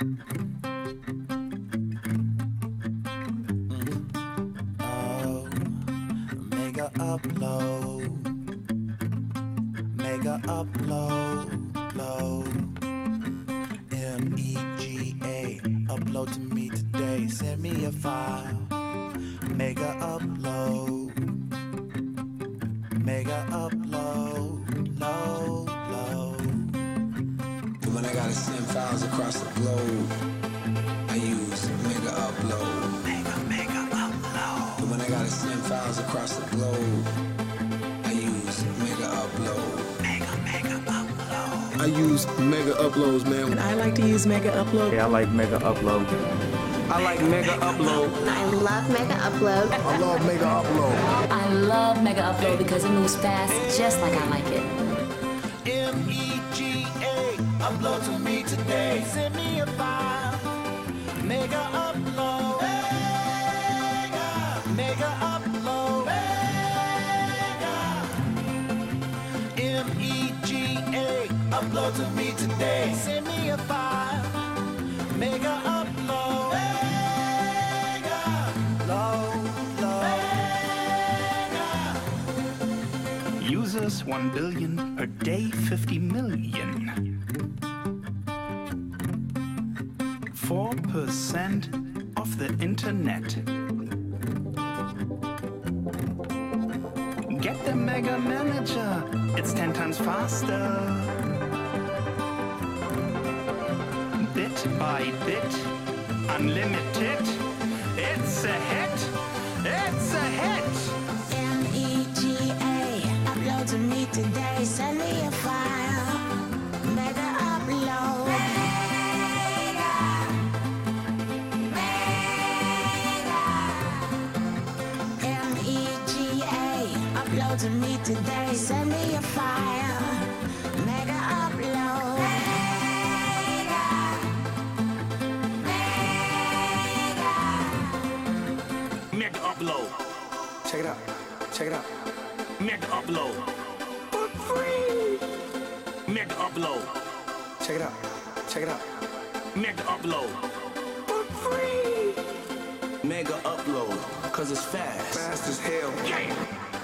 Oh, mega upload. Mega upload. Load. M E G A. Upload to me today. Send me a file. Mega upload. Mega upload. Across the globe, I use Mega Upload. Mega, mega upload. And when I gotta send files across the globe, I use Mega Upload. Mega, mega upload. I use mega uploads, man. And I like to use Mega Upload. Yeah, I like Mega Upload. I like mega upload. I love Mega Upload. I love mega upload. I love Mega Upload because it moves fast just like I like it. M G A. Upload to me today. Send me a file. Mega upload. Mega. Mega upload. Mega. M E G A. Upload to me today. Send me a file. Mega upload. Mega. Load. Load. Users 1 billion, per day 50 million. 4% of the internet. Get the Mega Manager, it's 10 times faster. Bit by bit, unlimited. It's a hit, it's a to me today. Send me a file. Mega Upload. Mega. Mega. Mega upload, Check it out. Check it out. mega upload. For free. Mega upload, Check it out. Check it out. mega upload. For free. Mega Upload, cause it's fast. Fast as hell. Yeah.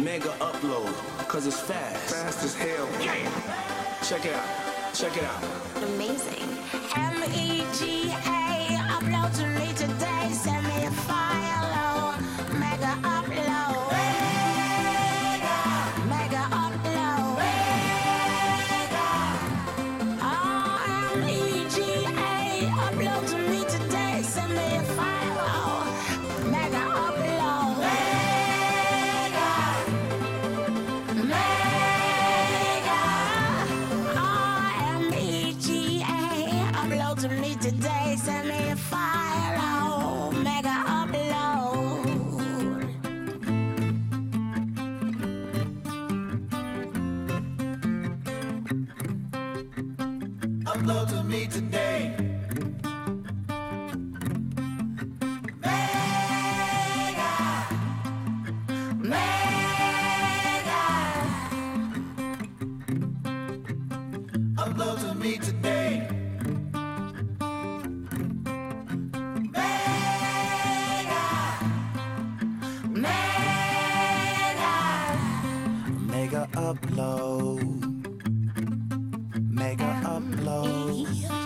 Mega Upload, cause it's fast. Fast as hell. Yeah. Check it out. Check it out. Amazing. M-E-G-A. Upload today. Send me a. Oh, mega upload. Upload to me today. Mega Mega Upload to me today. blow.